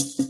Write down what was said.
you